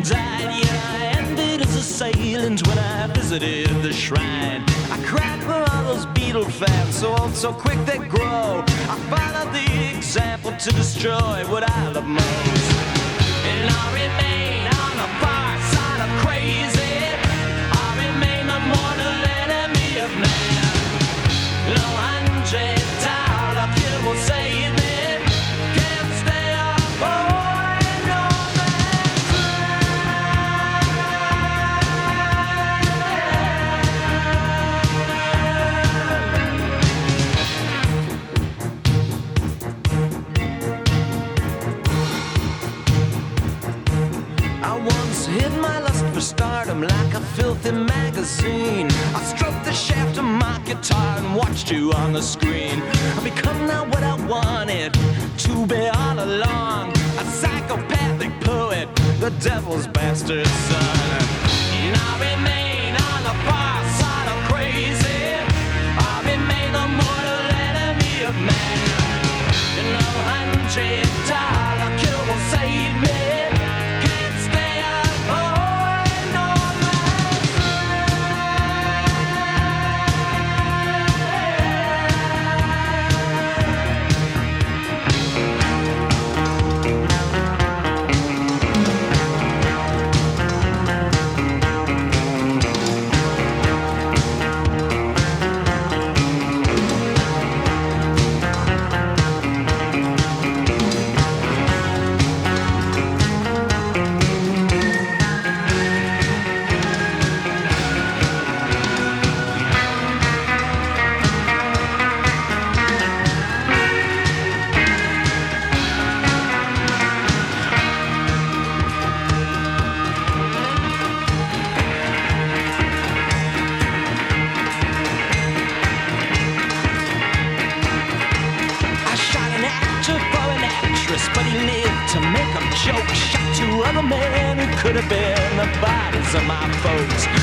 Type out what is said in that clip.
and died. I envied his assailants when I visited the shrine. I cried for all those Beatle fans, so old, so quick they grow. I followed the example to destroy what I love most. And I remain on the lust for stardom like a filthy magazine. I stroked the shaft of my guitar and watched you on the screen. I become now what I wanted to be all along. A psychopathic poet, the devil's bastard son. For an actress, but he lived to make a joke. Shot two other men who could have been the bodies of my folks.